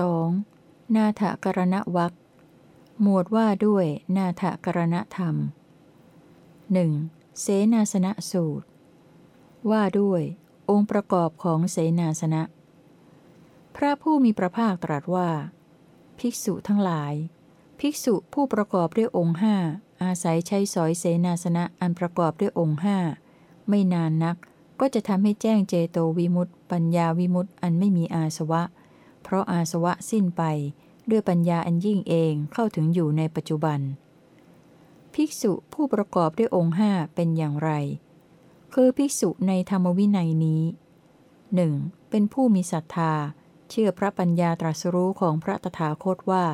2. นาถกรณวักหมวดว่าด้วยนาถกรณธรรม 1. เสนาสนะสูตร ว่าด้วย องค์ประกอบของเสนาสนะ พระผู้มีพระภาคตรัสว่า ภิกษุทั้งหลาย ภิกษุผู้ประกอบด้วยองค์ห้าอาศัยใช้สอยเสนาสนะอันประกอบด้วยองค์ห้าไม่นานนักก็จะทำให้แจ้งเจโตวิมุตต์ปัญญาวิมุตต์อันไม่มีอาสวะ เพราะอาสวะสิ้นไปด้วยปัญญาอันยิ่งเองเข้าถึงอยู่ในปัจจุบัน ภิกษุผู้ประกอบด้วยองค์ห้าเป็นอย่างไร คือภิกษุในธรรมวินัยนี้หนึ่งเป็นผู้มีศรัทธา เชื่อพระปัญญาตรัสรู้ของพระตถาคตว่า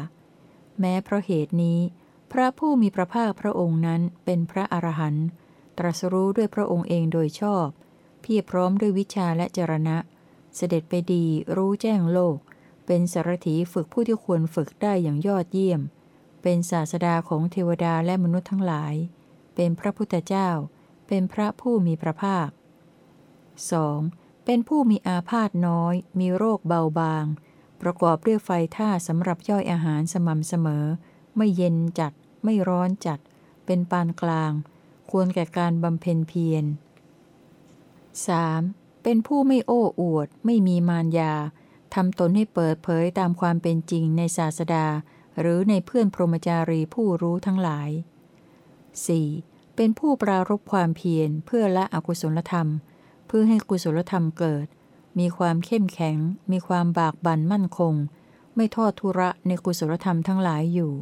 แม้เพราะเหตุนี้ พระผู้มีพระภาคพระองค์นั้นเป็นพระอรหันต์ตรัสรู้ด้วยพระองค์เองโดยชอบ เพียรพร้อมด้วยวิชาและจรณะ เสด็จไปดีรู้แจ้งโลก เป็นสารถีฝึกผู้ที่ควรฝึกได้อย่างยอดเยี่ยม เป็นศาสดาของเทวดาและมนุษย์ทั้งหลาย เป็นพระพุทธเจ้า เป็นพระผู้มีพระภาค 2. เป็นผู้มีอาพาธน้อย มีโรคเบาบาง ประกอบด้วยไฟท่าสำหรับย่อยอาหารสม่ำเสมอ ไม่เย็นจัด ไม่ร้อนจัด เป็นปานกลาง ควรแก่การบำเพ็ญเพียร 3. เป็นผู้ไม่โอ้อวด ไม่มีมารยา ทำตนให้เปิดเผยตามความเป็นจริงในศาสดา หรือในเพื่อนพรหมจารีผู้รู้ทั้งหลาย 4. เป็นผู้ปรารบความเพียรเพื่อละอกุศลธรรม เพื่อให้กุศลธรรมเกิด มีความเข้มแข็ง มีความบากบั่นมั่นคง ไม่ทอดทุระในกุศลธรรมทั้งหลายอยู่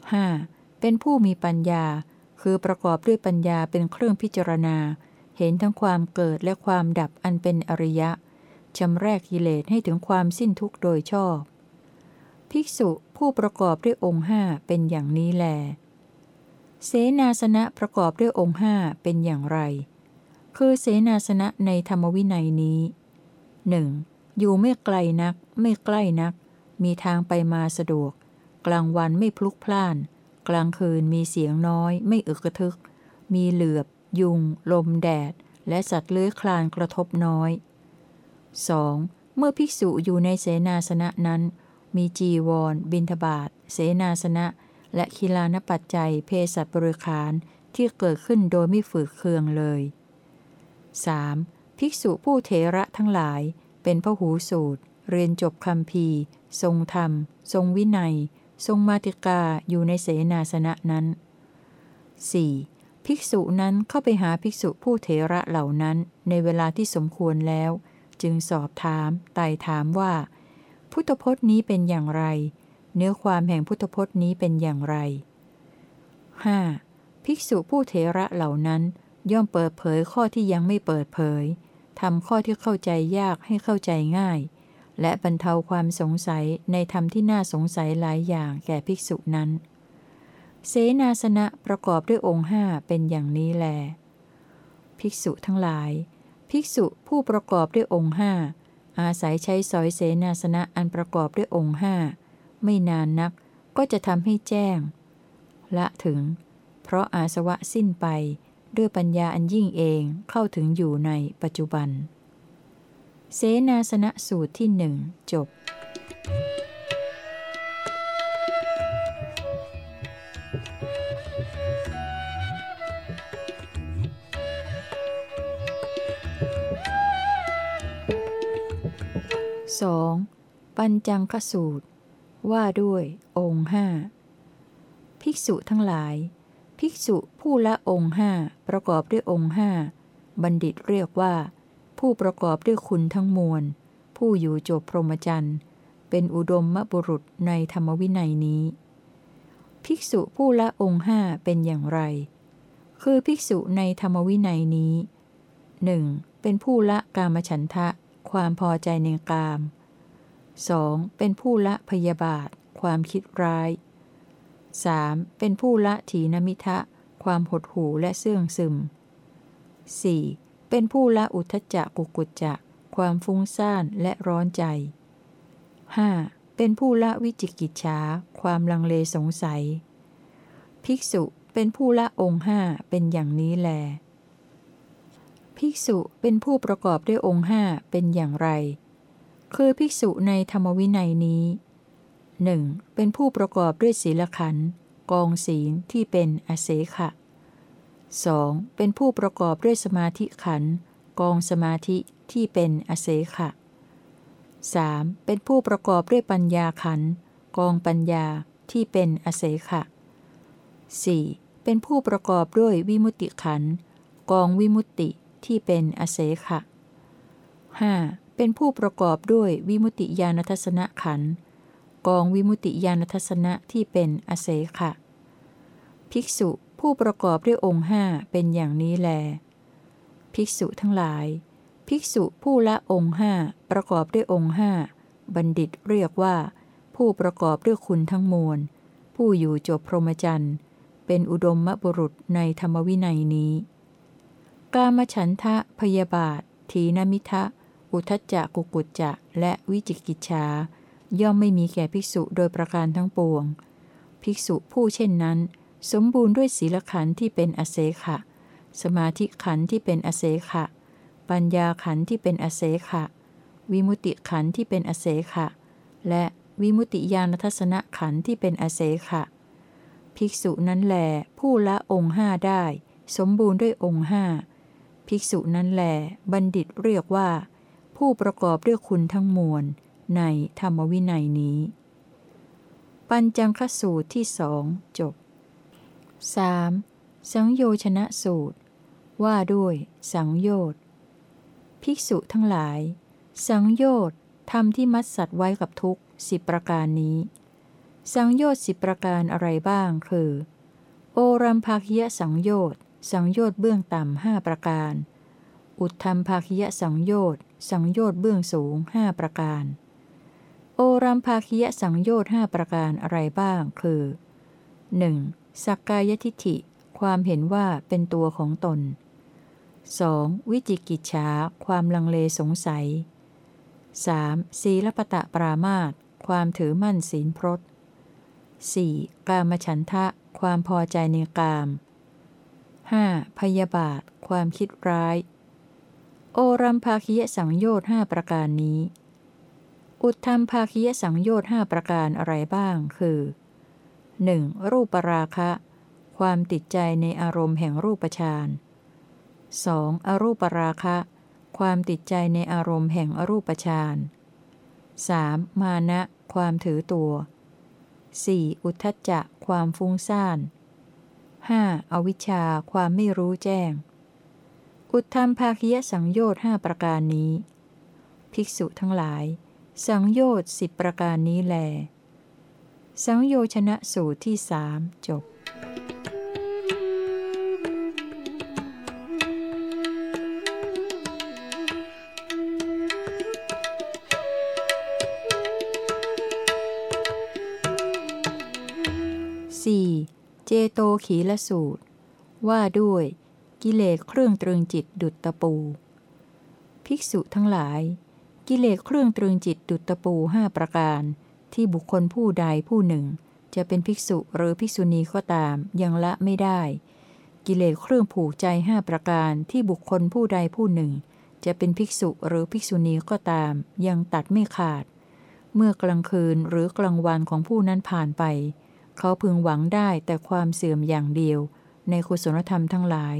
5. เป็นผู้มีปัญญา คือประกอบด้วยปัญญาเป็นเครื่องพิจารณา เห็นทั้งความเกิดและความดับอันเป็นอริยะ ชำแรกกิเลสให้ถึงความสิ้นทุกข์โดยชอบ ภิกษุผู้ประกอบด้วยองค์ห้าเป็นอย่างนี้แล เสนาสนะประกอบด้วยองค์ห้าเป็นอย่างไร คือเสนาสนะในธรรมวินัยนี้หนึ่งอยู่ไม่ไกลนัก ไม่ใกล้นัก มีทางไปมาสะดวก กลางวันไม่พลุกพล่าน กลางคืนมีเสียงน้อย ไม่อึกระทึก มีเหลือบ ยุง ลมแดด และสัตว์เลื้อยคลานกระทบน้อย 2. เมื่อภิกษุอยู่ในเสนาสนะนั้น มีจีวร บินทบาทเสนาสนะ และคิลานปัจจัยเพศบริขารที่เกิดขึ้นโดยไม่ฝืดเคืองเลย 3. ภิกษุผู้เทระทั้งหลาย เป็นพระหูสูตร เรียนจบคำพีทรงธรรม ทรงวินัย ทรงมาติกาอยู่ในเสนาสนะนั้น 4. ภิกษุนั้นเข้าไปหาภิกษุผู้เถระเหล่านั้นในเวลาที่สมควรแล้ว จึงสอบถามไต่ถามว่า พุทธพจน์นี้เป็นอย่างไร เนื้อความแห่งพุทธพจน์นี้เป็นอย่างไร 5. ภิกษุผู้เถระเหล่านั้น ย่อมเปิดเผยข้อที่ยังไม่เปิดเผยทำข้อที่เข้าใจยากให้เข้าใจง่าย และบรรเทาความสงสัยในธรรมที่น่าสงสัยหลายอย่างแก่ภิกษุนั้น เสนาสนะประกอบด้วยองค์ห้าเป็นอย่างนี้แล ภิกษุทั้งหลาย ภิกษุผู้ประกอบด้วยองค์ห้าอาศัยใช้สอยเสนาสนะอันประกอบด้วยองค์ห้าไม่นานนักก็จะทำให้แจ้ง ละถึง เพราะอาสวะสิ้นไปด้วยปัญญาอันยิ่งเองเข้าถึงอยู่ในปัจจุบัน เสนาสนะสูตรที่หนึ่งจบ 2. ปัญจังคสูตร ว่าด้วยองค์ห้าภิกษุทั้งหลาย ภิกษุผู้ละองค์ห้าประกอบด้วยองค์ห้าบัณฑิตเรียกว่า ผู้ประกอบด้วยคุณทั้งมวล ผู้อยู่จบพรหมจรรย์ เป็นอุดมมบุรุษในธรรมวินัยนี้ ภิกษุผู้ละองค์ห้าเป็นอย่างไร คือภิกษุในธรรมวินัยนี้หนึ่งเป็นผู้ละกามฉันทะ ความพอใจในกาม 2. เป็นผู้ละพยาบาท ความคิดร้าย 3. เป็นผู้ละถีนมิทะ ความหดหู่และเสื่องซึม 4. เป็นผู้ละอุทจจะกุกุจจะ ความฟุ้งซ่านและร้อนใจ 5. เป็นผู้ละวิจิกิจฉาความลังเลสงสัย ภิกษุเป็นผู้ละองค์ห้าเป็นอย่างนี้แล ภิกษุเป็นผู้ประกอบด้วยองค์ห้าเป็นอย่างไร คือภิกษุในธรรมวินัยนี้หนึ่งเป็นผู้ประกอบด้วยศีลขันธ์กองศีลที่เป็นอเสขะ 2. เป็นผู้ประกอบด้วยสมาธิขันธ์กองสมาธิที่เป็นอเสขะ 3. เป็นผู้ประกอบด้วยปัญญาขันธ์กองปัญญาที่เป็นอเสขะ 4. เป็นผู้ประกอบด้วยวิมุติขันธ์กองวิมุติ ที่เป็นอเสขะ 5. เป็นผู้ประกอบด้วยวิมุตติญาณทัศนขัน กองวิมุตติญาณทัศนะที่เป็นอเสขะ ภิกษุผู้ประกอบด้วยองค์ห้าเป็นอย่างนี้แล ภิกษุทั้งหลาย ภิกษุผู้ละองค์ห้าประกอบด้วยองค์ห้าบัณฑิตเรียกว่า ผู้ประกอบด้วยคุณทั้งมวล ผู้อยู่จบพรหมจรรย์ เป็นอุดมมบุรุษในธรรมวินัยนี้ กามฉันทะพยาบาททีนมิทะ อุทจจะกุกุจจะ และวิจิกิจฉาย่อมไม่มีแก่ภิกษุโดยประการทั้งปวง ภิกษุผู้เช่นนั้น สมบูรณ์ด้วยศีลขันธ์ที่เป็นอเสขะ สมาธิขันธ์ที่เป็นอเสขะ ปัญญาขันธ์ที่เป็นอเสขะ วิมุติขันธ์ที่เป็นอเสขะ และวิมุติญาณทัศนขันธ์ที่เป็นอเสขะ ภิกษุนั้นแหลผู้ละองค์ห้าได้ สมบูรณ์ด้วยองค์ห้า ภิกษุนั้นแหลบัณฑิตเรียกว่า ผู้ประกอบด้วยคุณทั้งมวล ในธรรมวินัยนี้ ปัญจังคสูตรที่สองจบ 3. สังโยชนะสูตร ว่าด้วย สังโยชน์ภิกษุทั้งหลาย สังโยชน์ทำที่มัดสัตว์ไว้กับทุกสิบประการนี้ สังโยชน์สิบประการอะไรบ้างคือ โอรัมภาคิยสังโยชน์ สังโยชน์เบื้องต่ำห้าประการ อุทธรรมภาคิยสังโยชน์สังโยชน์เบื้องสูงห้าประการ โอรัมภาคียสังโยชน์ห้าประการอะไรบ้างคือ 1. สักกายทิฐิ ความเห็นว่าเป็นตัวของตน 2. วิจิกิจฉาความลังเลสงสัย 3. ศีลปตะปรามาตความถือมั่นศีลพรต 4. กามฉันทะ ความพอใจในกาม 5. พยาบาท ความคิดร้าย โอรัมภาคียสังโยชน์ห้าประการนี้ อุทธรรมภาคียสังโยชน์ห้าประการอะไรบ้าง คือ 1. รูปราคะ ความติดใจในอารมณ์แห่งรูปฌาน 2. อรูปราคะ ความติดใจในอารมณ์แห่งอรูปฌาน 3. มานะ ความถือตัว 4. อุทธจจะ ความฟุ้งซ่าน 5. อวิชชาความไม่รู้แจ้ง อุทธรรมภาคียสังโยชน์ห้าประการนี้ ภิกษุทั้งหลาย สังโยชน์สิบประการนี้แล สังโยชนะสูตรที่สามจบ ขีละสูตร ว่าด้วยกิเลสเครื่องตรึงจิตดุจตะปู ภิกษุทั้งหลาย กิเลสเครื่องตรึงจิตดุจตะปูห้าประการ ที่บุคคลผู้ใดผู้หนึ่ง จะเป็นภิกษุหรือภิกษุณีก็ตามยังละไม่ได้ กิเลสเครื่องผูกใจห้าประการที่บุคคลผู้ใดผู้หนึ่ง จะเป็นภิกษุหรือภิกษุณีก็ตาม ยังตัดไม่ขาด เมื่อกลางคืนหรือกลางวันของผู้นั้นผ่านไป เขาพึงหวังได้แต่ความเสื่อมอย่างเดียว ในคุศลธรรมทั้งหลาย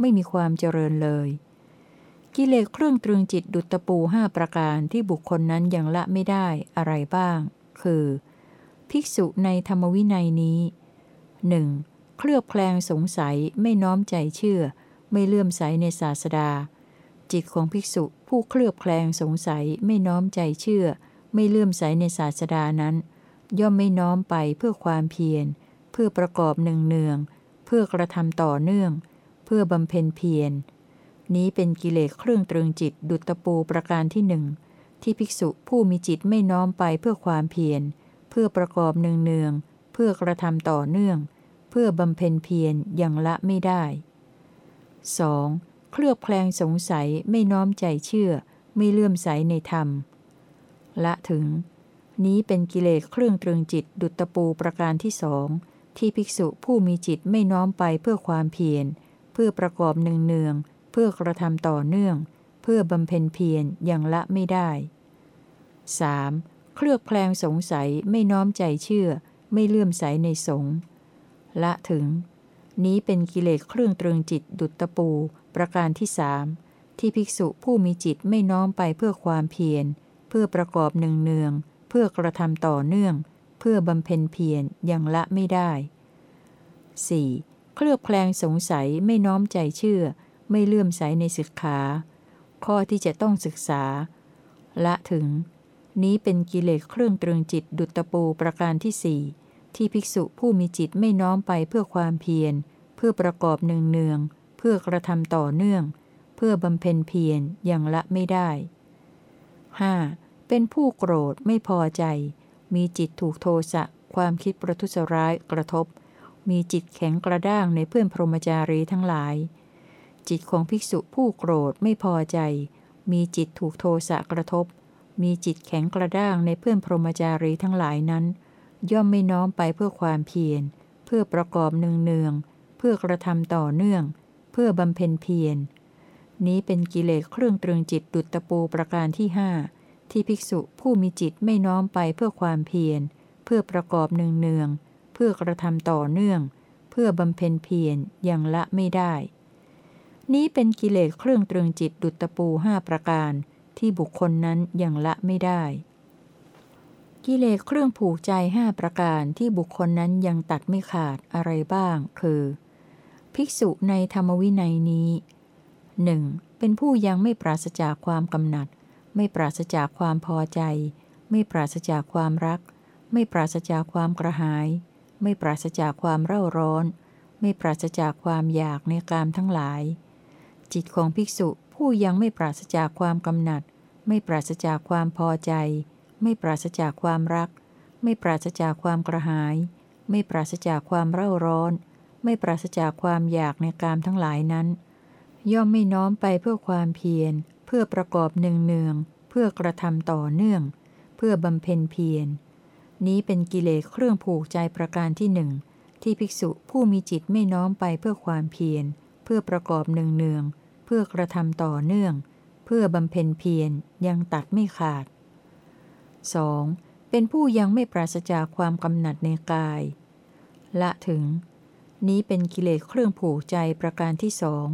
ไม่มีความเจริญเลย กิเลสเครื่องตรึงจิตดุจตะปูห้าประการที่บุคคลนั้นยังละไม่ได้อะไรบ้าง คือ ภิกษุในธรรมวินัยนี้หนึ่งเคลือบแคลงสงสัยไม่น้อมใจเชื่อ ไม่เลื่อมใสในศาสดา จิตของภิกษุผู้เคลือบแคลงสงสัยไม่น้อมใจเชื่อ ไม่เลื่อมใสในศาสดานั้น ย่อมไม่น้อมไปเพื่อความเพียร เพื่อประกอบหนึ่งเนือง เพื่อกระทำต่อเนื่อง เพื่อบำเพ็ญเพียร นี้เป็นกิเลสเครื่องตรึงจิตดุจตะปูประการที่หนึ่งที่ภิกษุผู้มีจิตไม่น้อมไปเพื่อความเพียร เพื่อประกอบหนึ่งเนือง เพื่อกระทำต่อเนื่อง เพื่อบำเพ็ญเพียรอย่างละไม่ได้ 2. เคลือบแคลงสงสัยไม่น้อมใจเชื่อ ไม่เลื่อมใสในธรรม ละถึง นี้เป็นกิเลสเครื่องตรึงจิตดุจตะปูประการที่สองที่ภิกษุผู้มีจิตไม่น้อมไปเพื่อความเพียร เพื่อประกอบเนือง เพื่อกระทำต่อเนื่อง เพื่อบำเพ็ญเพียรอย่างละไม่ได้ 3. เคลือบแคลงสงสัยไม่น้อมใจเชื่อ ไม่เลื่อมใสในสงฆ์ละถึง นี้เป็นกิเลสเครื่องตรึงจิตดุจตะปู ประการที่สามที่ภิกษุผู้มีจิตไม่น้อมไปเพื่อความเพียร เพื่อประกอบเนืองเนือง เพื่อกระทำต่อเนื่อง เพื่อบำเพ็ญเพียรยังละไม่ได้ 4. เคลือบแคลงสงสัยไม่น้อมใจเชื่อ ไม่เลื่อมใสในศึกขาข้อที่จะต้องศึกษา ละถึง นี้เป็นกิเลสเครื่องตรึงจิตดุจตปูประการที่สี่ที่ภิกษุผู้มีจิตไม่น้อมไปเพื่อความเพียร เพื่อประกอบเนืองเนืองเพื่อกระทำต่อเนื่อง เพื่อบำเพ็ญเพียรยังละไม่ได้ 5. เป็นผู้โกรธไม่พอใจ มีจิตถูกโทสะความคิดประทุษร้ายกระทบ มีจิตแข็งกระด้างในเพื่อนพรหมจารีทั้งหลาย จิตของภิกษุผู้โกรธไม่พอใจ มีจิตถูกโทสะกระทบ มีจิตแข็งกระด้างในเพื่อนพรหมจารีทั้งหลายนั้น ย่อมไม่น้อมไปเพื่อความเพียร เพื่อประกอบเนืองเนืองเพื่อกระทำต่อเนื่อง เพื่อบำเพ็ญเพียร นี้เป็นกิเลสเครื่องตรึงจิตดุจตะปูประการที่ห้า ที่ภิกษุผู้มีจิตไม่น้อมไปเพื่อความเพียร เพื่อประกอบเนืองเนืองเพื่อกระทำต่อเนื่อง เพื่อบำเพ็ญเพียรยังละไม่ได้ นี้เป็นกิเลสเครื่องตรึงจิตดุจตะปูห้าประการ ที่บุคคลนั้นยังละไม่ได้ กิเลสเครื่องผูกใจห้าประการที่บุคคลนั้นยังตัดไม่ขาดอะไรบ้าง คือ ภิกษุในธรรมวินัยนี้หนึ่งเป็นผู้ยังไม่ปราศจากความกำหนัด ไม่ปราศจากความพอใจ ไม่ปราศจากความรัก ไม่ปราศจากความกระหาย ไม่ปราศจากความเร่าร้อน ไม่ปราศจากความอยากในกามทั้งหลาย จิตของภิกษุผู้ยังไม่ปราศจากความกำหนัด ไม่ปราศจากความพอใจ ไม่ปราศจากความรัก ไม่ปราศจากความกระหาย ไม่ปราศจากความเร่าร้อน ไม่ปราศจากความอยากในกามทั้งหลายนั้น ย่อมไม่น้อมไปเพื่อความเพียร พื่อประกอบเนืองเนือง เพื่อกระทำต่อเนื่อง เพื่อบำเพ็ญเพียร นี้เป็นกิเลสเครื่องผูกใจประการที่หนึ่ง ที่ภิกษุผู้มีจิตไม่น้อมไปเพื่อความเพียร เพื่อประกอบเนืองเนือง เพื่อกระทำต่อเนื่อง เพื่อบำเพ็ญเพียรยังตัดไม่ขาด 2. เป็นผู้ยังไม่ปราศจากความกำหนัดในกาย ละถึง นี้เป็นกิเลสเครื่องผูกใจประการที่สอง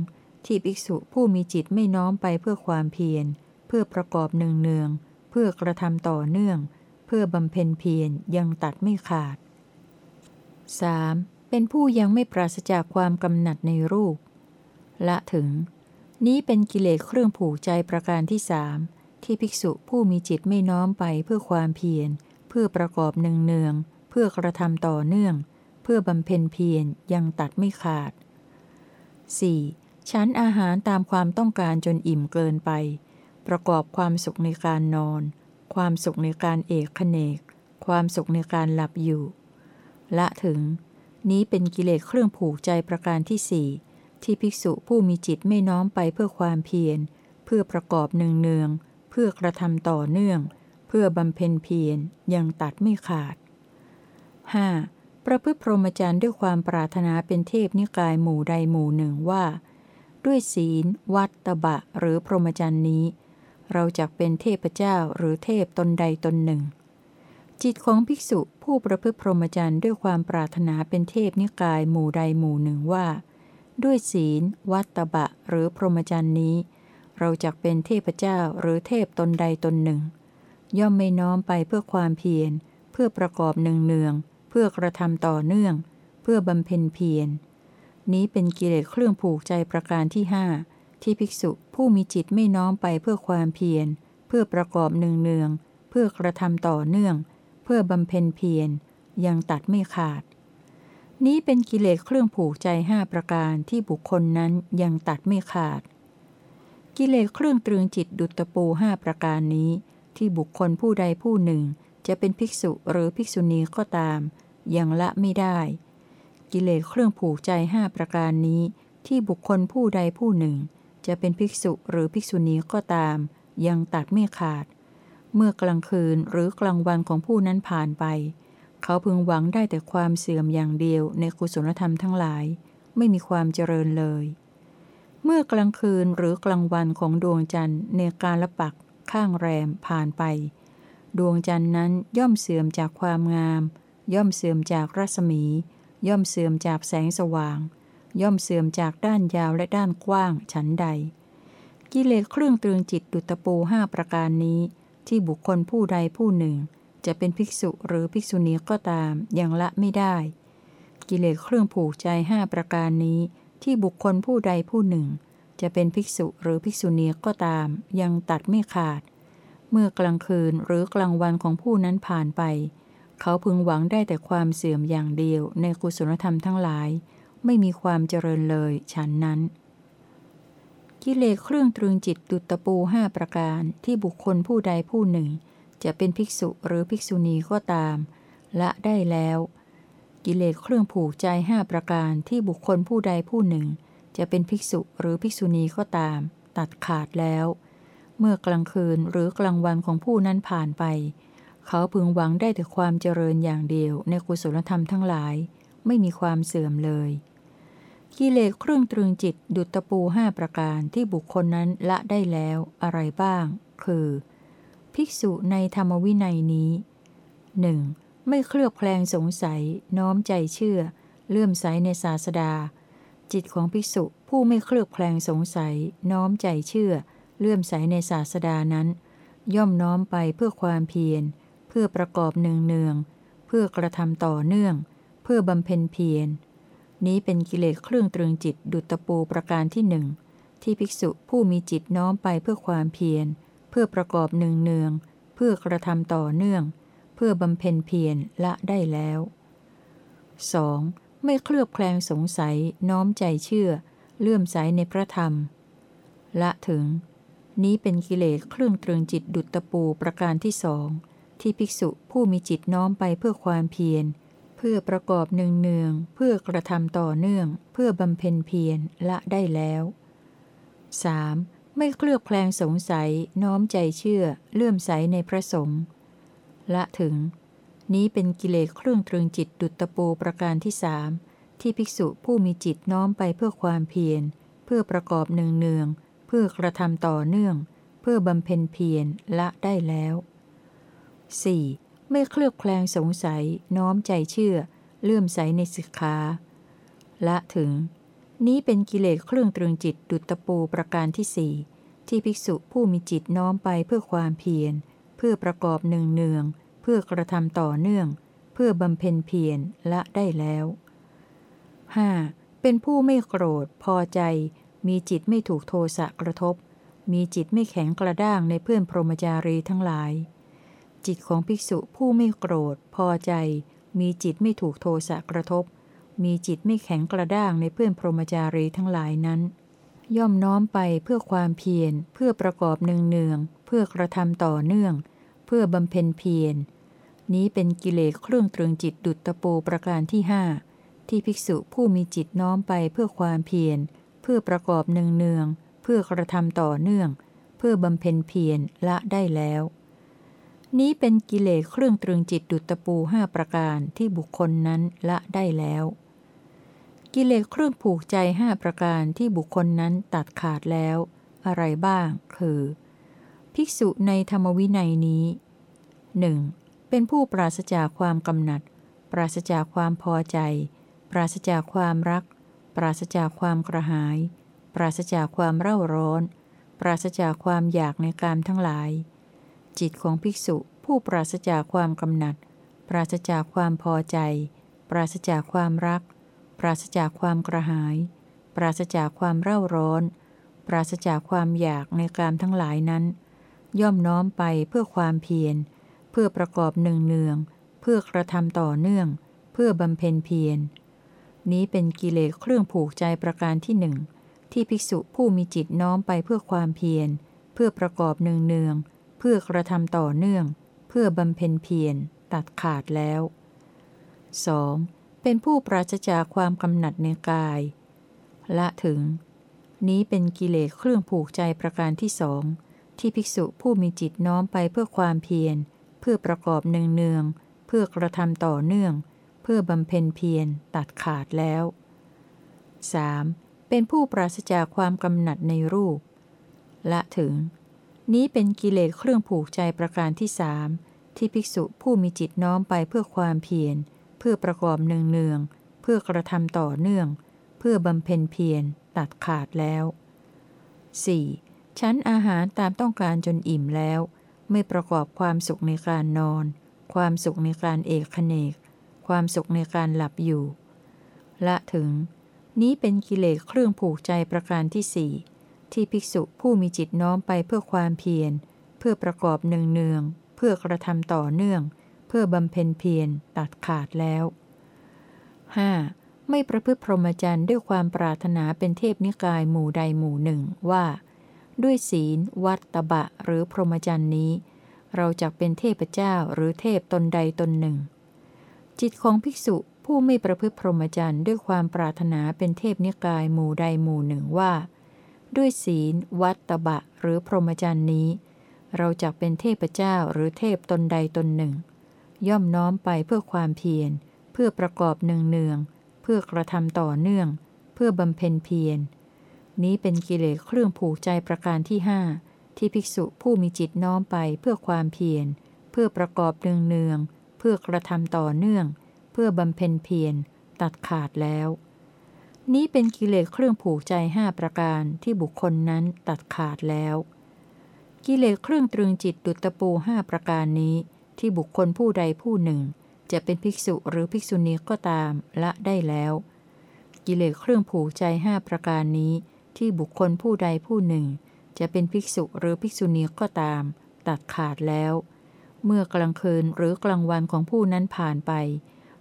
ที่ภิกษุผู้มีจิตไม่น้อมไปเพื่อความเพียร เพื่อประกอบเนืองเนือง เพื่อกระทำต่อเนื่อง เพื่อบำเพ็ญเพียรยังตัดไม่ขาด 3. เป็นผู้ยังไม่ปราศจากความกำหนัดในรูป ละถึง นี้เป็นกิเลสเครื่องผูกใจประการที่สามที่ภิกษุผู้มีจิตไม่น้อมไปเพื่อความเพียร เพื่อประกอบเนืองเนือง เพื่อกระทำต่อเนื่อง เพื่อบำเพ็ญเพียรยังตัดไม่ขาด 4. ชั้นอาหารตามความต้องการจนอิ่มเกินไป ประกอบความสุขในการนอน ความสุขในการเอกขเนก ความสุขในการหลับอยู่ ละถึง นี้เป็นกิเลสเครื่องผูกใจประการที่สี่ที่ภิกษุผู้มีจิตไม่น้อมไปเพื่อความเพียร เพื่อประกอบเนืองเนือง เพื่อกระทำต่อเนื่อง เพื่อบำเพ็ญเพียรยังตัดไม่ขาด 5. ประพฤติพรหมจรรย์ด้วยความปรารถนาเป็นเทพนิกายหมู่ใดหมู่หนึ่งว่า ด้วยศีล วัดตบะ หรือพรหมจรรย์นี้ เราจะเป็นเทพเจ้าหรือเทพตนใดตนหนึ่ง จิตของภิกษุผู้ประพฤติพรหมจรรย์ด้วยความปรารถนาเป็นเทพนิกายหมู่ใดหมู่หนึ่งว่า ด้วยศีล วัดตบะ หรือพรหมจรรย์นี้ เราจะเป็นเทพเจ้าหรือเทพตนใดตนหนึ่ง ย่อมไม่น้อมไปเพื่อความเพียร เพื่อประกอบเนืองเนือง เพื่อกระทำต่อเนื่อง เพื่อบำเพ็ญเพียร นี้เป็นกิเลสเครื่องผูกใจประการที่ห้าที่ภิกษุผู้มีจิตไม่น้อมไปเพื่อความเพียร เพื่อประกอบเนืองเนือง เพื่อกระทำต่อเนื่อง เพื่อบำเพ็ญเพียรยังตัดไม่ขาด นี้เป็นกิเลสเครื่องผูกใจห้าประการที่บุคคลนั้นยังตัดไม่ขาด กิเลสเครื่องตรึงจิตดุจตะปูห้าประการนี้ ที่บุคคลผู้ใดผู้หนึ่ง จะเป็นภิกษุหรือภิกษุณีก็ตาม ยังละไม่ได้ กิเลสเครื่องผูกใจห้าประการนี้ ที่บุคคลผู้ใดผู้หนึ่ง จะเป็นภิกษุหรือภิกษุณีก็ตาม ยังตัดไม่ขาด เมื่อกลางคืนหรือกลางวันของผู้นั้นผ่านไป เขาพึงหวังได้แต่ความเสื่อมอย่างเดียวในกุศลธรรมทั้งหลาย ไม่มีความเจริญเลย เมื่อกลางคืนหรือกลางวันของดวงจันทร์ในการละปักข้างแรมผ่านไป ดวงจันทร์นั้นย่อมเสื่อมจากความงาม ย่อมเสื่อมจากรัศมี ย่อมเสื่อมจากแสงสว่าง ย่อมเสื่อมจากด้านยาวและด้านกว้างฉันใด กิเลสเครื่องตรึงจิตดุตปูห้าประการนี้ ที่บุคคลผู้ใดผู้หนึ่ง จะเป็นภิกษุหรือภิกษุณีก็ตามยังละไม่ได้ กิเลสเครื่องผูกใจห้าประการนี้ ที่บุคคลผู้ใดผู้หนึ่ง จะเป็นภิกษุหรือภิกษุณีก็ตาม ยังตัดไม่ขาด เมื่อกลางคืนหรือกลางวันของผู้นั้นผ่านไป เขาพึงหวังได้แต่ความเสื่อมอย่างเดียวในกุศลธรรมทั้งหลาย ไม่มีความเจริญเลยฉันนั้น กิเลสเครื่องตรึงจิตดุตะปูห้าประการที่บุคคลผู้ใดผู้หนึ่ง จะเป็นภิกษุหรือภิกษุณีก็ตาม ละได้แล้ว กิเลสเครื่องผูกใจห้าประการที่บุคคลผู้ใดผู้หนึ่ง จะเป็นภิกษุหรือภิกษุณีก็ตาม ตัดขาดแล้ว เมื่อกลางคืนหรือกลางวันของผู้นั้นผ่านไป เขาพึงหวังได้แต่ความเจริญอย่างเดียวในกุศลธรรมทั้งหลาย ไม่มีความเสื่อมเลย กิเลสเครื่องตรึงจิตดุจตะปูห้าประการที่บุคคลนั้นละได้แล้วอะไรบ้าง คือ ภิกษุในธรรมวินัยนี้หนึ่งไม่เคลือบแคลงสงสัย น้อมใจเชื่อ เลื่อมใสในศาสดา จิตของภิกษุผู้ไม่เคลือบแคลงสงสัย น้อมใจเชื่อ เลื่อมใสในศาสดานั้น ย่อมน้อมไปเพื่อความเพียร พื่อประกอบเนืองเนืองเพื่อกระทำต่อเนื่อง เพื่อบำเพ็ญเพียร นี้เป็นกิเลสเครื่องตรึงจิตดุจตะปูประการที่หนึ่งที่ภิกษุผู้มีจิตน้อมไปเพื่อความเพียร เพื่อประกอบเนืองเนืองเพื่อกระทำต่อเนื่อง เพื่อบำเพ็ญเพียรละได้แล้ว 2. ไม่เคลือบแคลงสงสัยน้อมใจเชื่อ เลื่อมใสในพระธรรม ละถึง นี้เป็นกิเลสเครื่องตรึงจิตดุจตะปูประการที่สอง ที่ภิกษุผู้มีจิตน้อมไปเพื่อความเพียร เพื่อประกอบเนืองเนืองๆเพื่อกระทำต่อเนื่อง เพื่อบำเพ็ญเพียรละได้แล้ว 3. ไม่เคลือบแคลงสงสัยน้อมใจเชื่อ เลื่อมใสในพระสงฆ์ละถึง นี้เป็นกิเลสเครื่องตรึงจิตดุจตะปูประการที่สามที่ภิกษุผู้มีจิตน้อมไปเพื่อความเพียร เพื่อประกอบเนืองเนืองๆเพื่อกระทำต่อเนื่อง เพื่อบำเพ็ญเพียรละได้แล้ว 4. ไม่เคลือบแคลงสงสัย น้อมใจเชื่อ เลื่อมใสในสิกขาละถึง นี้เป็นกิเลสเครื่องตรึงจิตดุจตะปูประการที่สี่ที่ภิกษุผู้มีจิตน้อมไปเพื่อความเพียร เพื่อประกอบเนืองเนือง เพื่อกระทำต่อเนื่อง เพื่อบำเพ็ญเพียรละได้แล้ว 5. เป็นผู้ไม่โกรธพอใจ มีจิตไม่ถูกโทสะกระทบ มีจิตไม่แข็งกระด้างในเพื่อนพรหมจารีทั้งหลาย จิตของภิกษุผู้ไม่โกรธ พอใจ มีจิตไม่ถูกโทสะกระทบ มีจิตไม่แข็งกระด้างในเพื่อนพรหมจารีทั้งหลายนั้น ย่อมน้อมไปเพื่อความเพียร เพื่อประกอบเนืองเนือง เพื่อกระทำต่อเนื่อง เพื่อบำเพ็ญเพียร นี้เป็นกิเลสเครื่องตรึงจิตดุจตะปูประการที่ห้าที่ภิกษุผู้มีจิตน้อมไปเพื่อความเพียร เพื่อประกอบเนืองเนือง เพื่อกระทำต่อเนื่อง เพื่อบำเพ็ญเพียรละได้แล้ว นี้เป็นกิเลสเครื่องตรึงจิตดุจตะปูห้าประการที่บุคคลนั้นละได้แล้ว กิเลสเครื่องผูกใจห้าประการที่บุคคลนั้นตัดขาดแล้ว อะไรบ้าง คือ ภิกษุในธรรมวินัยนี้หนึ่งเป็นผู้ปราศจากความกำหนัด ปราศจากความพอใจ ปราศจากความรัก ปราศจากความกระหาย ปราศจากความเร่าร้อน ปราศจากความอยากในการทั้งหลาย จิตของภิกษุผู้ปราศจากความกำหนัด ปราศจากความพอใจ ปราศจากความรัก ปราศจากความกระหาย ปราศจากความเร่าร้อน ปราศจากความอยากในการทั้งหลายนั้น ย่อมน้อมไปเพื่อความเพียร เพื่อประกอบเนืองเนือง เพื่อกระทำต่อเนื่อง เพื่อบำเพ็ญเพียร นี้เป็นกิเลสเครื่องผูกใจประการที่หนึ่งที่ภิกษุผู้มีจิตน้อมไปเพื่อความเพียร เพื่อประกอบเนืองเนืองเพื่อกระทำต่อเนื่อง เพื่อบำเพ็ญเพียรตัดขาดแล้ว 2. เป็นผู้ปราศจากความกำหนัดในกาย ละถึง นี้เป็นกิเลสเครื่องผูกใจประการที่สองที่ภิกษุผู้มีจิตน้อมไปเพื่อความเพียร เพื่อประกอบเนืองเนืองๆเพื่อกระทำต่อเนื่อง เพื่อบำเพ็ญเพียรตัดขาดแล้ว 3. เป็นผู้ปราศจากความกำหนัดในรูป ละถึง นี้เป็นกิเลสเครื่องผูกใจประการที่สามที่ภิกษุผู้มีจิตน้อมไปเพื่อความเพียร เพื่อประกอบเนืองเนือง เพื่อกระทำต่อเนื่อง เพื่อบำเพ็ญเพียรตัดขาดแล้ว 4. ชั้นอาหารตามต้องการจนอิ่มแล้ว ไม่ประกอบความสุขในการนอน ความสุขในการเอกขเนก ความสุขในการหลับอยู่ ละถึง นี้เป็นกิเลสเครื่องผูกใจประการที่สี่ ที่ภิกษุผู้มีจิตน้อมไปเพื่อความเพียร เพื่อประกอบเนืองเนือง เพื่อกระทำต่อเนื่อง เพื่อบำเพ็ญเพียรตัดขาดแล้ว 5. ไม่ประพฤติพรหมจรรย์ด้วยความปรารถนาเป็นเทพนิกายหมู่ใดหมู่หนึ่งว่า ด้วยศีล วัดตบะหรือพรหมจรรย์นี้ เราจะเป็นเทพเจ้าหรือเทพตนใดตนหนึ่ง จิตของภิกษุผู้ไม่ประพฤติพรหมจรรย์ด้วยความปรารถนาเป็นเทพนิกายหมู่ใดหมู่หนึ่งว่า ด้วยศีล วัดตบะ หรือพรหมจรรย์นี้ เราจะเป็นเทพเจ้าหรือเทพตนใดตนหนึ่ง ย่อมน้อมไปเพื่อความเพียร เพื่อประกอบเนืองเนือง เพื่อกระทำต่อเนื่อง เพื่อบำเพ็ญเพียร นี้เป็นกิเลสเครื่องผูกใจประการที่ห้าที่ภิกษุผู้มีจิตน้อมไปเพื่อความเพียร เพื่อประกอบเนืองเนือง เพื่อกระทำต่อเนื่อง เพื่อบำเพ็ญเพียร ตัดขาดแล้ว นี้เป็นกิเลสเครื่องผูกใจห้าประการที่บุคคลนั้นตัดขาดแล้ว กิเลสเครื่องตรึงจิตดุจตะปูห้าประการนี้ ที่บุคคลผู้ใดผู้หนึ่ง จะเป็นภิกษุหรือภิกษุณีก็ตามละได้แล้ว กิเลสเครื่องผูกใจห้าประการนี้ ที่บุคคลผู้ใดผู้หนึ่ง จะเป็นภิกษุหรือภิกษุณีก็ตาม ตัดขาดแล้ว เมื่อกลางคืนหรือกลางวันของผู้นั้นผ่านไป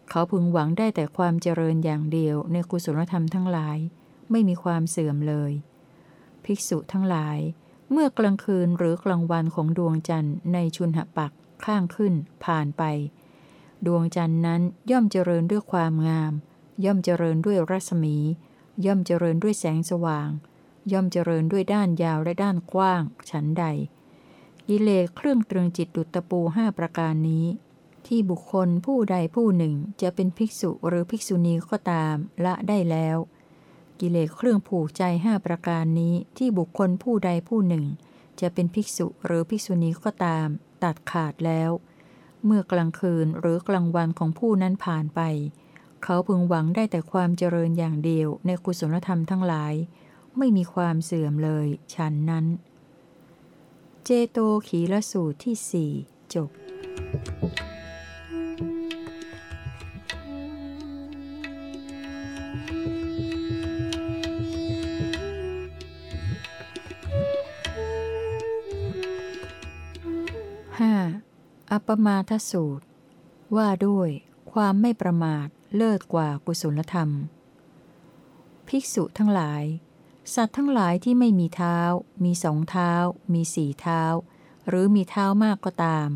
เขาพึงหวังได้แต่ความเจริญอย่างเดียวในกุศลธรรมทั้งหลาย ไม่มีความเสื่อมเลย ภิกษุทั้งหลาย เมื่อกลางคืนหรือกลางวันของดวงจันทร์ในชุนหปักข้างขึ้นผ่านไป ดวงจันทร์นั้นย่อมเจริญด้วยความงาม ย่อมเจริญด้วยรัศมี ย่อมเจริญด้วยแสงสว่าง ย่อมเจริญด้วยด้านยาวและด้านกว้าง ฉันใด กิเลสเครื่องตรึงจิตดุจตะปูห้าประการนี้ ที่บุคคลผู้ใดผู้หนึ่งจะเป็นภิกษุหรือภิกษุณีก็ตามละได้แล้ว กิเลสเครื่องผูกใจห้าประการนี้ที่บุคคลผู้ใดผู้หนึ่ง จะเป็นภิกษุหรือภิกษุณีก็ตาม ตัดขาดแล้ว เมื่อกลางคืนหรือกลางวันของผู้นั้นผ่านไป เขาพึงหวังได้แต่ความเจริญอย่างเดียวในกุศลธรรมทั้งหลาย ไม่มีความเสื่อมเลยฉันนั้น เจโตขีละสูตรที่สี่จบห้า อัปมาทสูตร ว่าด้วยความไม่ประมาทเลิศกว่ากุศลธรรม ภิกษุทั้งหลาย สัตว์ทั้งหลายที่ไม่มีเท้า มีสองเท้า มีสี่เท้า หรือมีเท้ามากก็ตาม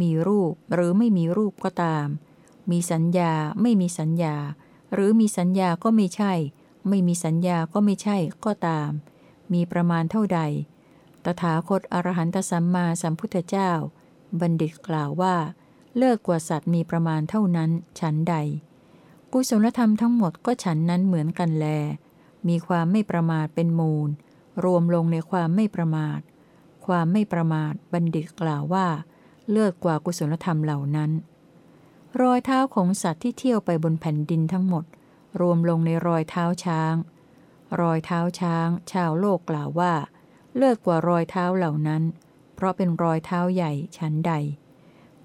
มีรูปหรือไม่มีรูปก็ตาม มีสัญญาไม่มีสัญญา หรือมีสัญญาก็ไม่ใช่ ไม่มีสัญญาก็ไม่ใช่ก็ตาม มีประมาณเท่าใด ตถาคตอรหันตสัมมาสัมพุทธเจ้า บัณฑิตกล่าวว่า เลิกกว่าสัตว์มีประมาณเท่านั้นฉันใด กุศลธรรมทั้งหมดก็ฉันนั้นเหมือนกันแล มีความไม่ประมาทเป็นมูล รวมลงในความไม่ประมาท ความไม่ประมาทบัณฑิตกล่าวว่า เลิกกว่ากุศลธรรมเหล่านั้น รอยเท้าของสัตว์ที่เที่ยวไปบนแผ่นดินทั้งหมด รวมลงในรอยเท้าช้าง รอยเท้าช้าง ชาวโลกกล่าวว่า เลิกกว่ารอยเท้าเหล่านั้น เพราะเป็นรอยเท้าใหญ่ฉันใด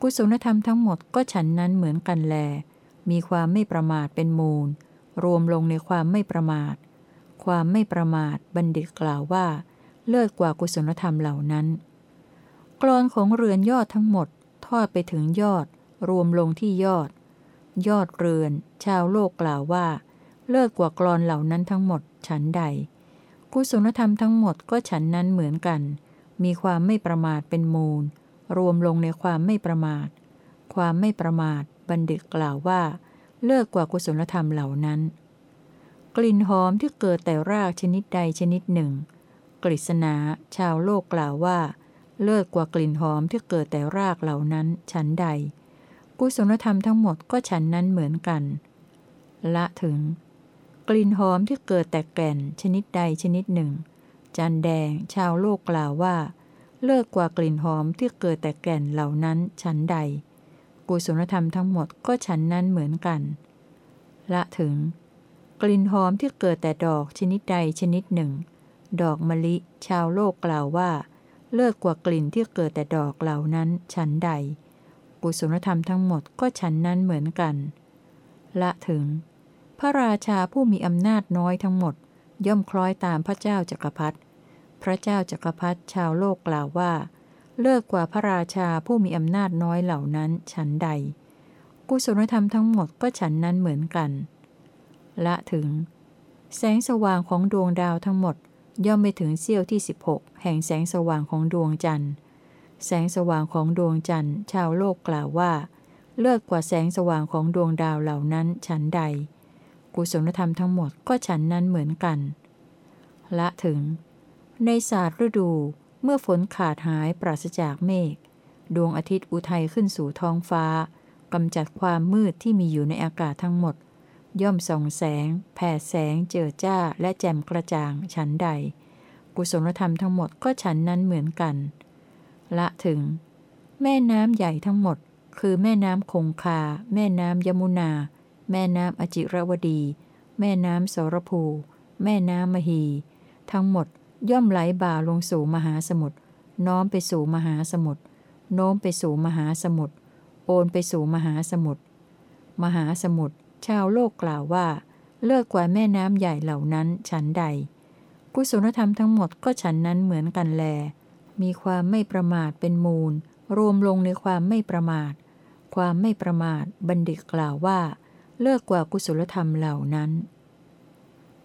กุศลธรรมทั้งหมดก็ฉันนั้นเหมือนกันแล มีความไม่ประมาทเป็นมูล รวมลงในความไม่ประมาท ความไม่ประมาทบัณฑิตกล่าวว่า เลิศกว่ากุศลธรรมเหล่านั้น กรอนของเรือนยอดทั้งหมด ทอดไปถึงยอด รวมลงที่ยอด ยอดเรือน ชาวโลกกล่าวว่า เลิศกว่ากรอนเหล่านั้นทั้งหมดฉันใด กุศลธรรมทั้งหมดก็ฉันนั้นเหมือนกัน มีความไม่ประมาทเป็นมูล รวมลงในความไม่ประมาท ความไม่ประมาท บัณฑิตกล่าวว่า เลิกกว่ากุศลธรรมเหล่านั้น กลิ่นหอมที่เกิดแต่รากชนิดใดชนิดหนึ่ง กฤษณาชาวโลกกล่าวว่า เลิกกว่ากลิ่นหอมที่เกิดแต่รากเหล่านั้น ฉันใด กุศลธรรมทั้งหมดก็ฉันนั้นเหมือนกัน ละถึง กลิ่นหอมที่เกิดแต่แก่นชนิดใดชนิดหนึ่ง จันแดง ชาวโลกกล่าวว่า เลิกกว่ากลิ่นหอมที่เกิดแต่แก่นเหล่านั้นฉันใด กุศลธรรมทั้งหมดก็ฉันนั้นเหมือนกัน ละถึง กลิ่นหอมที่เกิดแต่ดอกชนิดใดชนิดหนึ่ง ดอกมะลิ ชาวโลกกล่าวว่า เลิกกว่ากลิ่นที่เกิดแต่ดอกเหล่านั้นฉันใด กุศลธรรมทั้งหมดก็ฉันนั้นเหมือนกัน ละถึง พระราชาผู้มีอำนาจน้อยทั้งหมดย่อมคล้อยตามพระเจ้าจักรพรรดิ พระเจ้าจักรพรรดิชาวโลกกล่าวว่า เลิกกว่าพระราชาผู้มีอำนาจน้อยเหล่านั้นฉันใด กุศลธรรมทั้งหมดก็ฉันนั้นเหมือนกัน ละถึง แสงสว่างของดวงดาวทั้งหมด ย่อมไม่ถึงเสี้ยวที่ 16 แห่งแสงสว่างของดวงจันทร์ แสงสว่างของดวงจันทร์ ชาวโลกกล่าวว่า เลิกกว่าแสงสว่างของดวงดาวเหล่านั้นฉันใด กุศลธรรมทั้งหมดก็ฉันนั้นเหมือนกัน ละถึง ในศาสตร์ฤดู เมื่อฝนขาดหายปราศจากเมฆดวงอาทิตย์อุทัยขึ้นสู่ท้องฟ้ากำจัดความมืดที่มีอยู่ในอากาศทั้งหมด ย่อมส่องแสง แผ่แสง เจิดจ้า และแจ่มกระจ่างฉันใด กุศลธรรมทั้งหมดก็ฉันนั้นเหมือนกัน ละถึง แม่น้ำใหญ่ทั้งหมด คือแม่น้ำคงคา แม่น้ำยมุนา แม่น้ำอจิรวดี แม่น้ำสรภู แม่น้ำมหี ทั้งหมด ย่อมไหลบ่าลงสู่มหาสมุทรน้อมไปสู่มหาสมุทรโน้มไปสู่มหาสมุทรโอนไปสู่มหาสมุทรมหาสมุทรชาวโลกกล่าวว่า เลิกกว่าแม่น้ำใหญ่เหล่านั้นฉันใด กุศลธรรมทั้งหมดก็ฉันนั้นเหมือนกันแล มีความไม่ประมาทเป็นมูล รวมลงในความไม่ประมาท ความไม่ประมาทบัณฑิตกล่าวว่า เลิกกว่ากุศลธรรมเหล่านั้น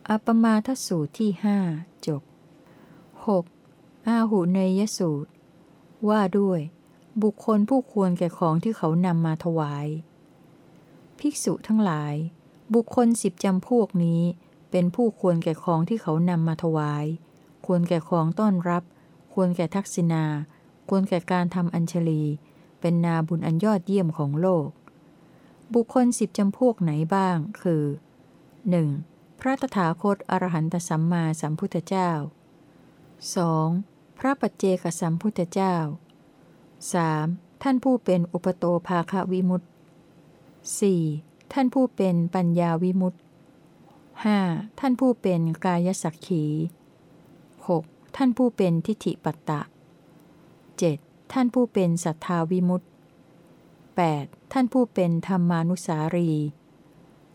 อปมาทสูตรที่หจบ 6. อาหุเนยสูตร ว่าด้วย บุคคลผู้ควรแก่ของที่เขานำมาถวาย ภิกษุทั้งหลาย บุคคลสิบจำพวกนี้ เป็นผู้ควรแก่ของที่เขานำมาถวาย ควรแก่ของต้อนรับ ควรแก่ทักษิณา ควรแก่การทำอัญชลี เป็นนาบุญอันยอดเยี่ยมของโลก บุคคลสิบจำพวกไหนบ้าง คือ 1. พระตถาคตอรหันตสัมมาสัมพุทธเจ้า 2. พระปัจเจกสัมพุทธเจ้า 3. ท่านผู้เป็นอุปโตภาควิมุตติ 4. ท่านผู้เป็นปัญญาวิมุตติ 5. ท่านผู้เป็นกายสักขี 6. ท่านผู้เป็นทิฏฐิปัตตะ 7. ท่านผู้เป็นสัทธาวิมุตติ 8. ท่านผู้เป็นธรรมานุสารี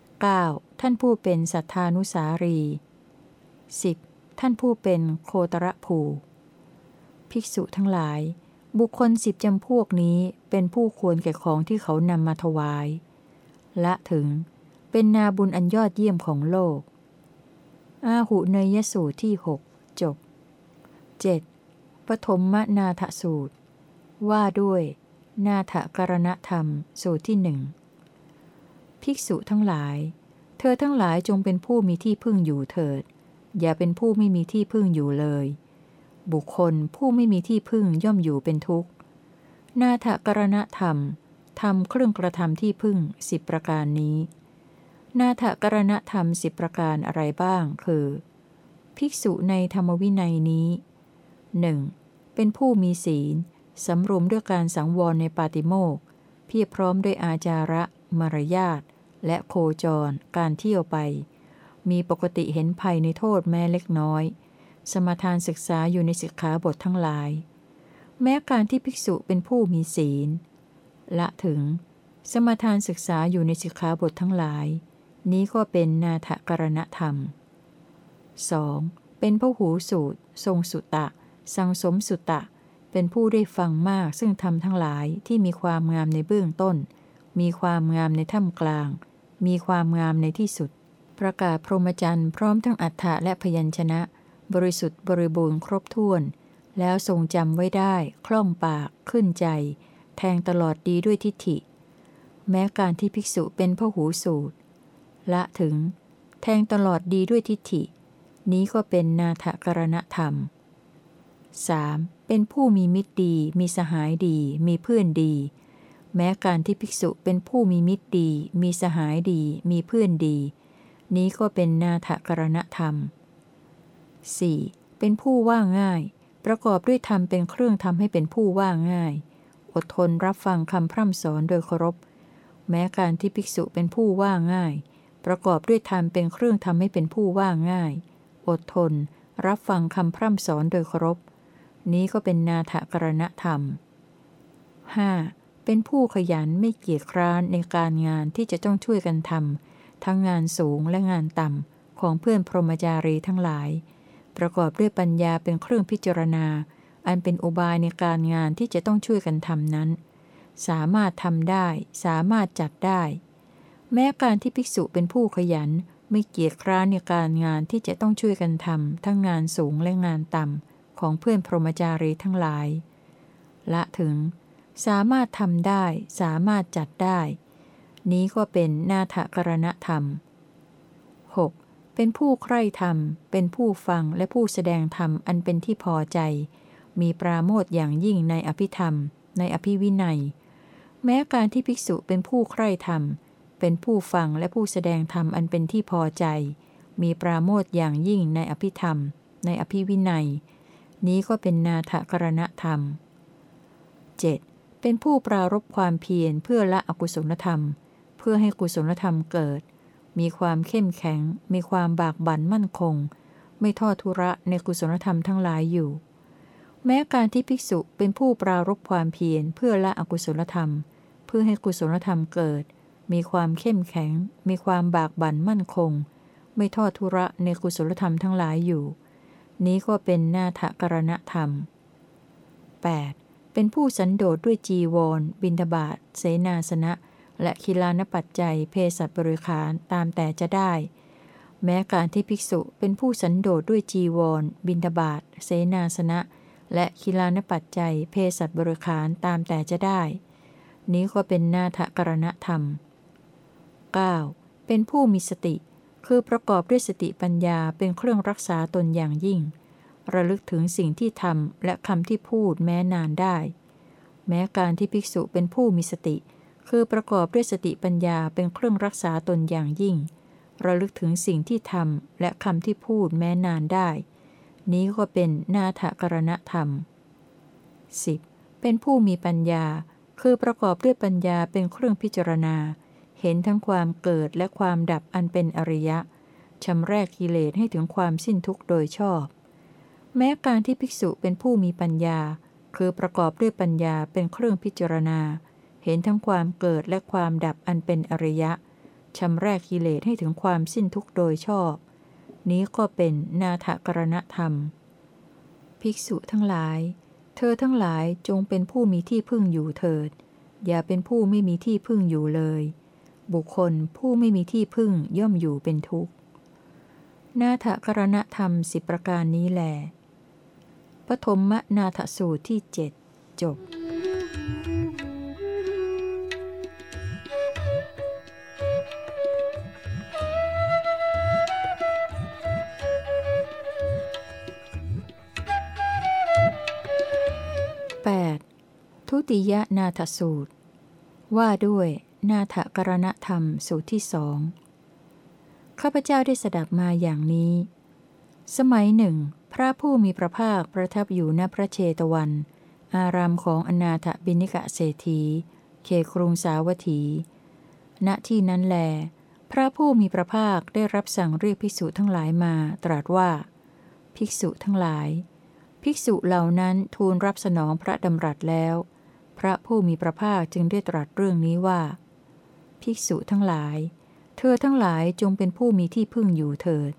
9. ท่านผู้เป็นสัทธานุสารี 10. ท่านผู้เป็นโคตรภู ภิกษุทั้งหลาย บุคคลสิบจำพวกนี้เป็นผู้ควรแก่ของที่เขานำมาถวาย ละถึงเป็นนาบุญอันยอดเยี่ยมของโลก อาหุเนยสูตรที่หกจบ 7. ปฐมมนาทสูตร ว่าด้วย นาถกรณธรรมสูตรที่หนึ่งภิกษุทั้งหลาย เธอทั้งหลายจงเป็นผู้มีที่พึ่งอยู่เถิด อย่าเป็นผู้ไม่มีที่พึ่งอยู่เลย บุคคลผู้ไม่มีที่พึ่งย่อมอยู่เป็นทุกข์ นาถกรณธรรมทำเครื่องกระทำที่พึ่งสิบประการนี้ นาถกรณธรรมสิบประการอะไรบ้าง คือ ภิกษุในธรรมวินัยนี้หนึ่งเป็นผู้มีศีล สำรวมด้วยการสังวรในปาติโมกเพียรพร้อมด้วยอาจาระ มารยาท และโคจร การเที่ยวไป มีปกติเห็นภัยในโทษแม้เล็กน้อย สมทานศึกษาอยู่ในสิกขาบททั้งหลาย แม้การที่ภิกษุเป็นผู้มีศีล ละถึง สมทานศึกษาอยู่ในสิกขาบททั้งหลาย นี้ก็เป็นนาถกรณธรรม 2. เป็นพระหูสูตร ทรงสุตะ สังสมสุตะ เป็นผู้ได้ฟังมากซึ่งทำทั้งหลายที่มีความงามในเบื้องต้น มีความงามในท่ามกลาง มีความงามในที่สุด ประกาศพรหมจรรย์พร้อมทั้งอัฏฐะและพยัญชนะ บริสุทธิ์บริบูรณ์ครบถ้วน แล้วทรงจำไว้ได้ คล่องปาก ขึ้นใจ แทงตลอดดีด้วยทิฏฐิ แม้การที่ภิกษุเป็นพหูสูตร ละถึง แทงตลอดดีด้วยทิฏฐิ นี้ก็เป็นนาถกรณธรรม 3. เป็นผู้มีมิตรดี มีสหายดี มีเพื่อนดี แม้การที่ภิกษุเป็นผู้มีมิตรดี มีสหายดี มีเพื่อนดี นี้ก็เป็นนาถกรณธรรม 4. เป็นผู้ว่าง่าย ประกอบด้วยธรรมเป็นเครื่องทำให้เป็นผู้ว่าง่าย อดทนรับฟังคำพร่ำสอนโดยเคารพ แม้การที่ภิกษุเป็นผู้ว่าง่าย ประกอบด้วยธรรมเป็นเครื่องทำให้เป็นผู้ว่าง่าย อดทน รับฟังคำพร่ำสอนโดยเคารพ นี้ก็เป็นนาถกรณธรรม 5. เป็นผู้ขยันไม่เกียจคร้านในการงานที่จะต้องช่วยกันทำ ทั้งงานสูงและงานต่ำของเพื่อนพรหมจารีทั้งหลาย ประกอบด้วยปัญญาเป็นเครื่องพิจารณา อันเป็นอุบายในการงานที่จะต้องช่วยกันทำนั้น สามารถทำได้ สามารถจัดได้ แม้การที่ภิกษุเป็นผู้ขยัน ไม่เกียจคร้านในการงานที่จะต้องช่วยกันทำทั้งงานสูงและงานต่ำของเพื่อนพรหมจารีทั้งหลาย ละถึง สามารถทำได้ สามารถจัดได้ นี้ก็เป็นนาถกรณธรรม 6. เป็นผู้ใคร่ธรรม เป็นผู้ฟังและผู้แสดงธรรมอันเป็นที่พอใจ มีปราโมทอย่างยิ่งในอภิธรรม ในอภิวินัย แม้การที่ภิกษุเป็นผู้ใคร่ธรรม เป็นผู้ฟังและผู้แสดงธรรมอันเป็นที่พอใจ มีปราโมทอย่างยิ่งในอภิธรรม ในอภิวินัย นี้ก็เป็นนาถกรณธรรม 7. เป็นผู้ปรารบความเพียรเพื่อละอกุศลธรรม พื่อให้กุศลธรรมเกิด มีความเข้มแข็ง มีความบากบั่นมั่นคง ไม่ทอดทุระในกุศลธรรมทั้งหลายอยู่ แม้การที่ภิกษุเป็นผู้ปรารบความเพียรเพื่อละอกุศลธรรม เพื่อให้กุศลธรรมเกิด มีความเข้มแข็ง มีความบากบั่นมั่นคง ไม่ทอดทุระในกุศลธรรมทั้งหลายอยู่ นี้ก็เป็นนาถกรณธรรม 8. เป็นผู้สันโดษด้วยจีวร บินทบาทเสนาสนะ และคิลานปัจจัยเพศบริขารตามแต่จะได้ แม้การที่ภิกษุเป็นผู้สันโดษด้วยจีวร บินทบาทเสนาสนะ และคิลานปัจจัยเพศบริขารตามแต่จะได้ นี้ก็เป็นนาถกรณธรรม 9. เป็นผู้มีสติ คือประกอบด้วยสติปัญญาเป็นเครื่องรักษาตนอย่างยิ่ง ระลึกถึงสิ่งที่ทำและคำที่พูดแม้นานได้ แม้การที่ภิกษุเป็นผู้มีสติ คือประกอบด้วยสติปัญญาเป็นเครื่องรักษาตนอย่างยิ่ง ระลึกถึงสิ่งที่ทำและคำที่พูดแม้นานได้ นี้ก็เป็นนาถกรณธรรม 10. เป็นผู้มีปัญญา คือประกอบด้วยปัญญาเป็นเครื่องพิจารณา เห็นทั้งความเกิดและความดับอันเป็นอริยะชำแรกกิเลสให้ถึงความสิ้นทุกข์โดยชอบ แม้การที่ภิกษุเป็นผู้มีปัญญา คือประกอบด้วยปัญญาเป็นเครื่องพิจารณา เห็นทั้งความเกิดและความดับอันเป็นอริยะชำแรกกิเลสให้ถึงความสิ้นทุกโดยชอบ นี้ก็เป็นนาถกรณธรรม ภิกษุทั้งหลาย เธอทั้งหลายจงเป็นผู้มีที่พึ่งอยู่เถิด อย่าเป็นผู้ไม่มีที่พึ่งอยู่เลย บุคคลผู้ไม่มีที่พึ่งย่อมอยู่เป็นทุกข์ นาถกรณธรรมสิประการนี้แหละปฐมนาถสูตรที่เจ็ดจบ ติยนาถสูตร ว่าด้วยนาถกรณธรรมสูตรที่สองข้าพเจ้าได้สดับมาอย่างนี้ สมัยหนึ่ง พระผู้มีพระภาคประทับอยู่ณพระเชตวัน อารามของอนาถบินิกะเศรษฐีเขครุงสาวัตถี ณที่นั้นแล พระผู้มีพระภาคได้รับสั่งเรียกภิกษุทั้งหลายมาตรัสว่า ภิกษุทั้งหลาย ภิกษุเหล่านั้นทูลรับสนองพระดำรัสแล้ว พระผู้มีพระภาคจึงได้ตรัสเรื่องนี้ว่า ภิกษุทั้งหลาย เธอทั้งหลายจงเป็นผู้มีที่พึ่งอยู่เถิด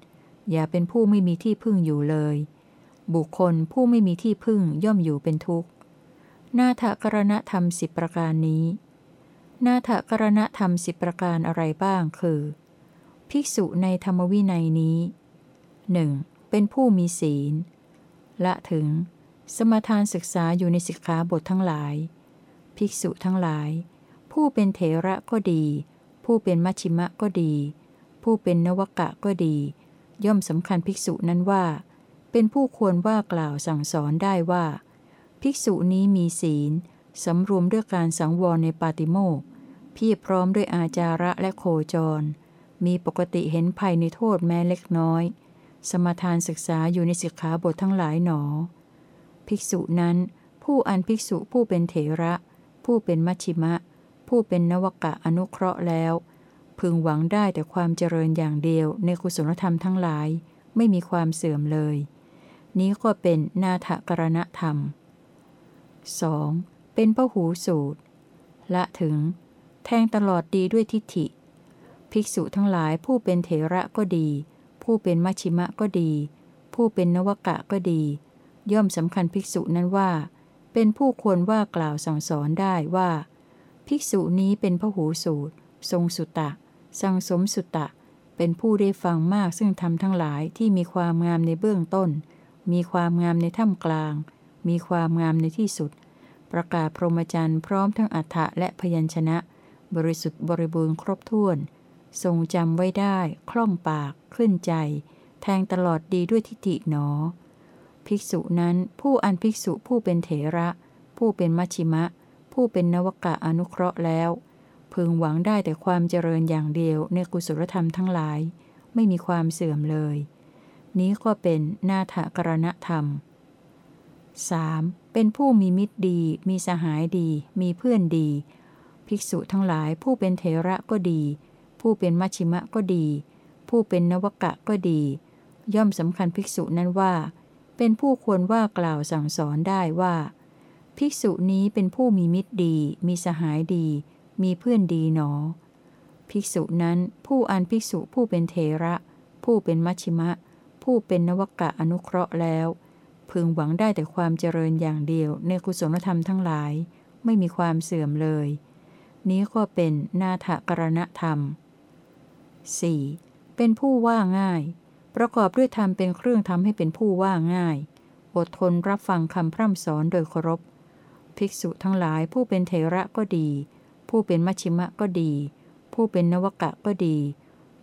อย่าเป็นผู้ไม่มีที่พึ่งอยู่เลย บุคคลผู้ไม่มีที่พึ่งย่อมอยู่เป็นทุกข์ นาถกรณธรรมสิบประการนี้ นาถกรณธรรมสิบประการอะไรบ้างคือ ภิกษุในธรรมวินัยนี้หนึ่งเป็นผู้มีศีล ละถึง สมทานศึกษาอยู่ในสิกขาบททั้งหลาย ภิกษุทั้งหลาย ผู้เป็นเถระก็ดี ผู้เป็นมัชชิมะก็ดี ผู้เป็นนวกะก็ดี ย่อมสำคัญภิกษุนั้นว่า เป็นผู้ควรว่ากล่าวสั่งสอนได้ว่า ภิกษุนี้มีศีลสำรวมด้วยการสังวรในปาติโมกพี่พร้อมด้วยอาจาระและโคจร มีปกติเห็นภัยในโทษแม้เล็กน้อย สมทานศึกษาอยู่ในสิกขาบททั้งหลายหนอ ภิกษุนั้น ผู้อันภิกษุผู้เป็นเถระ ผู้เป็นมัชชิมะ ผู้เป็นนวกะอนุเคราะห์แล้ว พึงหวังได้แต่ความเจริญอย่างเดียวในกุศลธรรมทั้งหลาย ไม่มีความเสื่อมเลย นี้ก็เป็นนาถกรณธรรม 2. เป็นพหูสูตร ละถึง แทงตลอดดีด้วยทิฏฐิ ภิกษุทั้งหลายผู้เป็นเถระก็ดี ผู้เป็นมัชชิมะก็ดี ผู้เป็นนวกะก็ดี ย่อมสำคัญภิกษุนั้นว่า เป็นผู้ควรว่ากล่าวสั่งสอนได้ว่า ภิกษุนี้เป็นพหูสูตร ทรงสุตตะสังสมสุตตะ เป็นผู้ได้ฟังมากซึ่งทำทั้งหลายที่มีความงามในเบื้องต้น มีความงามในท่ามกลาง มีความงามในที่สุด ประกาศพรหมจรรย์พร้อมทั้งอัฏฐะและพยัญชนะ บริสุทธิ์บริบูรณ์ครบถ้วน ทรงจำไว้ได้ คล่องปาก ขึ้นใจ แทงตลอดดีด้วยทิฏฐิหนอ ภิกษุนั้นผู้อันภิกษุผู้เป็นเถระ ผู้เป็นมัชชิมะ ผู้เป็นนวกะอนุเคราะห์แล้ว พึงหวังได้แต่ความเจริญอย่างเดียวในกุศลธรรมทั้งหลาย ไม่มีความเสื่อมเลย นี้ก็เป็นนาถกรณธรรม 3. เป็นผู้มีมิตรดี มีสหายดี มีเพื่อนดี ภิกษุทั้งหลายผู้เป็นเถระก็ดี ผู้เป็นมัชชิมะก็ดี ผู้เป็นนวกะก็ดี ย่อมสำคัญภิกษุนั้นว่า เป็นผู้ควรว่ากล่าวสั่งสอนได้ว่า ภิกษุนี้เป็นผู้มีมิตรดี มีสหายดี มีเพื่อนดีหนอ ภิกษุนั้นผู้อันภิกษุผู้เป็นเถระ ผู้เป็นมัชชิมะ ผู้เป็นนวกะอนุเคราะห์แล้ว พึงหวังได้แต่ความเจริญอย่างเดียวในกุศลธรรมทั้งหลาย ไม่มีความเสื่อมเลย นี้ก็เป็นนาถกรณธรรม 4. เป็นผู้ว่าง่าย ประกอบด้วยธรรมเป็นเครื่องทำให้เป็นผู้ว่าง่าย อดทนรับฟังคำพร่ำสอนโดยเคารพ ภิกษุทั้งหลายผู้เป็นเถระก็ดี ผู้เป็นมัชชิมะก็ดี ผู้เป็นนวกะก็ดี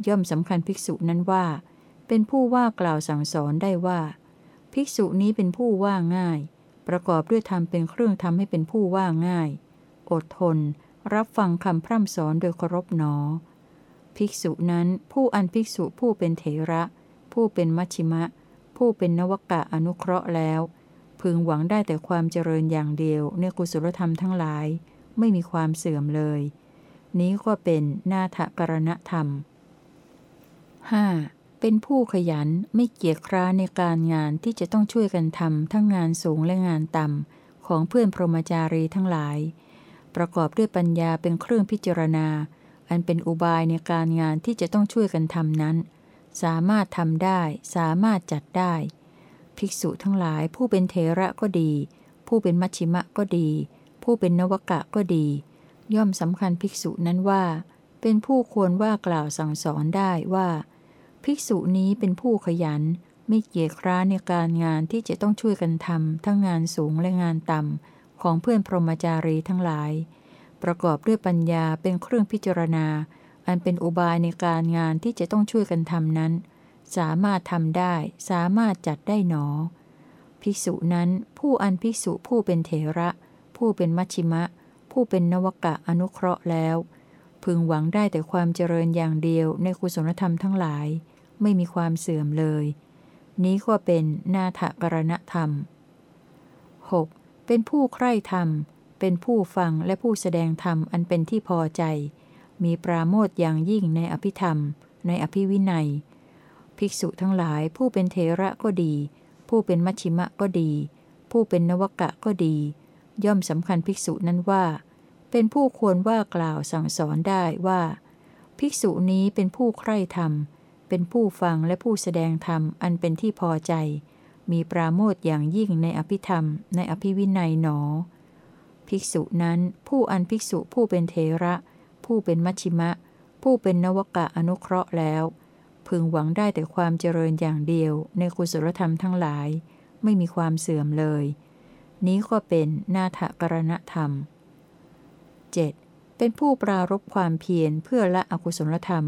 ย่อมสำคัญภิกษุนั้นว่า เป็นผู้ว่ากล่าวสั่งสอนได้ว่า ภิกษุนี้เป็นผู้ว่าง่าย ประกอบด้วยธรรมเป็นเครื่องทำให้เป็นผู้ว่าง่าย อดทน รับฟังคำพร่ำสอนโดยเคารพหนอ ภิกษุนั้นผู้อันภิกษุผู้เป็นเถระ ผู้เป็นมัชชิมะ ผู้เป็นนวกะอนุเคราะห์แล้ว พึงหวังได้แต่ความเจริญอย่างเดียวในกุศลธรรมทั้งหลาย ไม่มีความเสื่อมเลย นี้ก็เป็นนาถกรณธรรม 5. เป็นผู้ขยันไม่เกียจคร้านในการงานที่จะต้องช่วยกันทำทั้งงานสูงและงานต่ำของเพื่อนพรหมจารีทั้งหลาย ประกอบด้วยปัญญาเป็นเครื่องพิจารณา อันเป็นอุบายในการงานที่จะต้องช่วยกันทำนั้น สามารถทำได้สามารถจัดได้ ภิกษุทั้งหลายผู้เป็นเทระก็ดี ผู้เป็นมัชชิมะก็ดี ผู้เป็นนวกะก็ดี ย่อมสำคัญภิกษุนั้นว่า เป็นผู้ควรว่ากล่าวสั่งสอนได้ว่า ภิกษุนี้เป็นผู้ขยัน ไม่เกียจคร้านในการงานที่จะต้องช่วยกันทำทั้งงานสูงและงานต่ำของเพื่อนพรหมจารีทั้งหลาย ประกอบด้วยปัญญาเป็นเครื่องพิจารณา อันเป็นอุบายในการงานที่จะต้องช่วยกันทำนั้น สามารถทำได้ สามารถจัดได้หนอ ภิกษุนั้นผู้อันภิกษุผู้เป็นเถระ ผู้เป็นมัชชิมะ ผู้เป็นนวกะอนุเคราะห์แล้ว พึงหวังได้แต่ความเจริญอย่างเดียวในกุศลธรรมทั้งหลาย ไม่มีความเสื่อมเลย นี้ก็เป็นนาถกรณธรรม 6. เป็นผู้ใคร่ธรรม เป็นผู้ฟังและผู้แสดงธรรมอันเป็นที่พอใจ มีปราโมทอย่างยิ่งในอภิธรรม ในอภิวินัย ภิกษุทั้งหลายผู้เป็นเทระก็ดี ผู้เป็นมัชชิมะก็ดี ผู้เป็นนวกะก็ดี ย่อมสำคัญภิกษุนั้นว่า เป็นผู้ควรว่ากล่าวสั่งสอนได้ว่า ภิกษุนี้เป็นผู้ใคร่ธรรม เป็นผู้ฟังและผู้แสดงธรรมอันเป็นที่พอใจ มีปราโมทอย่างยิ่งในอภิธรรม ในอภิวินัยหนอ ภิกษุนั้นผู้อันภิกษุผู้เป็นเทระ ผู้เป็นมัชชิมะ ผู้เป็นนวกะอนุเคราะห์แล้ว พึงหวังได้แต่ความเจริญอย่างเดียวในกุศลธรรมทั้งหลาย ไม่มีความเสื่อมเลย นี้ก็เป็นนาถกรณธรรม 7. เป็นผู้ปรารบความเพียรเพื่อละอกุศลธรรม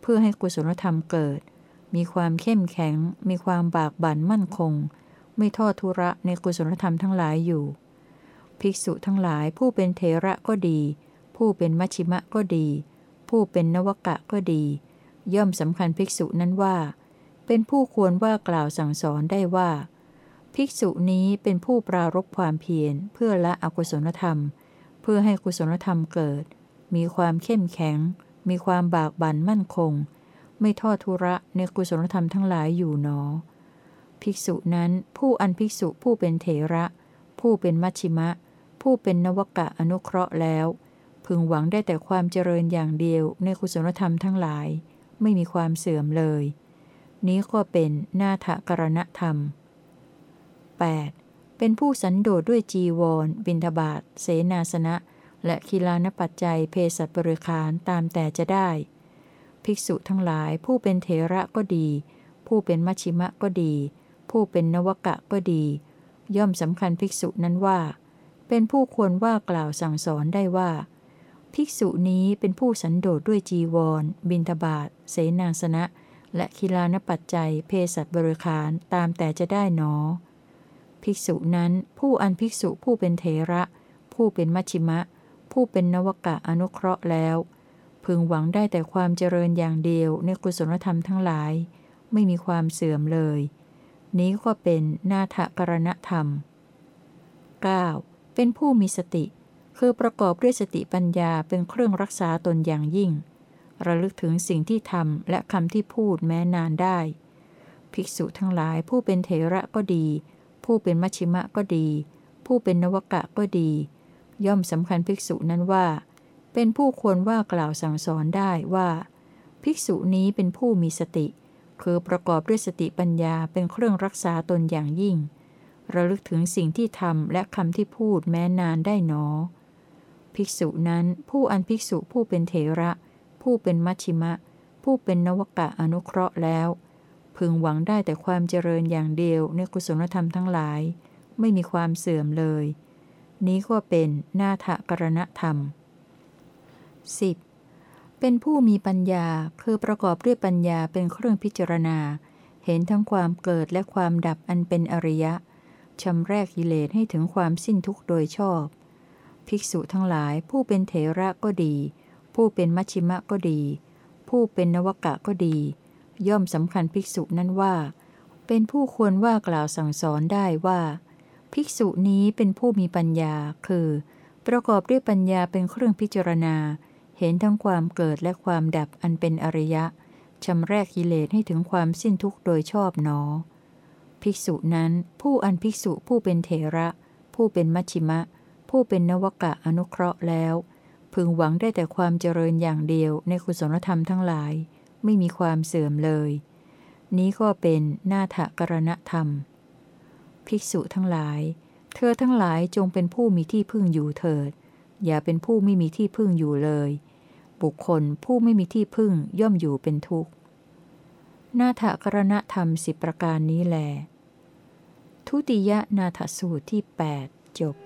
เพื่อให้กุศลธรรมเกิด มีความเข้มแข็ง มีความบากบั่นมั่นคง ไม่ทอดทุระในกุศลธรรมทั้งหลายอยู่ ภิกษุทั้งหลายผู้เป็นเทระก็ดี ผู้เป็นมัชชิมะก็ดี ผู้เป็นนวกะก็ดี ย่อมสำคัญภิกษุนั้นว่า เป็นผู้ควรว่ากล่าวสั่งสอนได้ว่าภภิกษุนี้เป็นผู้ปรารบความเพียรเพื่อละอกุศลธรรม เพื่อให้กุศลธรรมเกิด มีความเข้มแข็ง มีความบากบั่นมั่นคง ไม่ทอดทุระในกุศลธรรมทั้งหลายอยู่หนอ ภิกษุนั้นผู้อันภิกษุผู้เป็นเถระ ผู้เป็นมัชชิมะผู้เป็นนวกะอนุเคราะห์แล้ว พึงหวังได้แต่ความเจริญอย่างเดียวในกุศลธรรมทั้งหลาย ไม่มีความเสื่อมเลย นี้ก็เป็นนาถกรณธรรม 8. เป็นผู้สันโดษด้วยจีวร บินทบาทเสนาสนะ และคีลานปัจจัยเพศบริคารตามแต่จะได้ ภิกษุทั้งหลายผู้เป็นเถระก็ดี ผู้เป็นมัชชิมะก็ดี ผู้เป็นนวกะก็ดี ย่อมสำคัญภิกษุนั้นว่า เป็นผู้ควรว่ากล่าวสั่งสอนได้ว่า ภิกษุนี้เป็นผู้สันโดษด้วยจีวร บินทบาทเสนาสนะ และคีลานปัจจัย เพศัตบริคารตามแต่จะได้หนอ ภิกษุนั้นผู้อันภิกษุผู้เป็นเถระ ผู้เป็นมัชชิมะ ผู้เป็นนวกะอนุเคราะห์แล้ว พึงหวังได้แต่ความเจริญอย่างเดียวในกุศลธรรมทั้งหลาย ไม่มีความเสื่อมเลย นี้ก็เป็นนาถกรณธรรม 9. เป็นผู้มีสติ คือประกอบด้วยสติปัญญาเป็นเครื่องรักษาตนอย่างยิ่ง ระลึกถึงสิ่งที่ทำและคำที่พูดแม้นานได้ ภิกษุทั้งหลายผู้เป็นเถระก็ดี ผู้เป็นมัชชิมะก็ดี ผู้เป็นนวกะก็ดี ย่อมสำคัญภิกษุนั้นว่า เป็นผู้ควรว่ากล่าวสั่งสอนได้ว่า ภิกษุนี้เป็นผู้มีสติ คือประกอบด้วยสติปัญญาเป็นเครื่องรักษาตนอย่างยิ่ง ระลึกถึงสิ่งที่ทำและคำที่พูดแม้นานได้หนอ ภิกษุนั้นผู้อันภิกษุผู้เป็นเถระ ผู้เป็นมัชชิมะ ผู้เป็นนวกะอนุเคราะห์แล้ว พึงหวังได้แต่ความเจริญอย่างเดียวในกุศลธรรมทั้งหลาย ไม่มีความเสื่อมเลย นี้ก็เป็นนาถกรณธรรม 10. เป็นผู้มีปัญญาคือประกอบด้วยปัญญาเป็นเครื่องพิจารณา เห็นทั้งความเกิดและความดับอันเป็นอริยะชำแรกกิเลสให้ถึงความสิ้นทุกข์โดยชอบ ภิกษุทั้งหลายผู้เป็นเถระก็ดี ผู้เป็นมัชชิมะก็ดี ผู้เป็นนวกะก็ดี ย่อมสำคัญภิกษุนั้นว่า เป็นผู้ควรว่ากล่าวสั่งสอนได้ว่า ภิกษุนี้เป็นผู้มีปัญญา คือ ประกอบด้วยปัญญาเป็นเครื่องพิจารณา เห็นทั้งความเกิดและความดับอันเป็นอริยะชำแรกกิเลสให้ถึงความสิ้นทุกข์โดยชอบหนอ ภิกษุนั้นผู้อันภิกษุผู้เป็นเถระ ผู้เป็นมัชชิมะ ผู้เป็นนวกะอนุเคราะห์แล้ว พึงหวังได้แต่ความเจริญอย่างเดียวในกุศลธรรมทั้งหลาย ไม่มีความเสื่อมเลย นี้ก็เป็นนาถกรณธรรม ภิกษุทั้งหลาย เธอทั้งหลายจงเป็นผู้มีที่พึ่งอยู่เถิด อย่าเป็นผู้ไม่มีที่พึ่งอยู่เลย บุคคลผู้ไม่มีที่พึ่งย่อมอยู่เป็นทุกข์นาถกรณธรรมสิบประการนี้แหลทุติยนาถสูตรที่ 8 จบ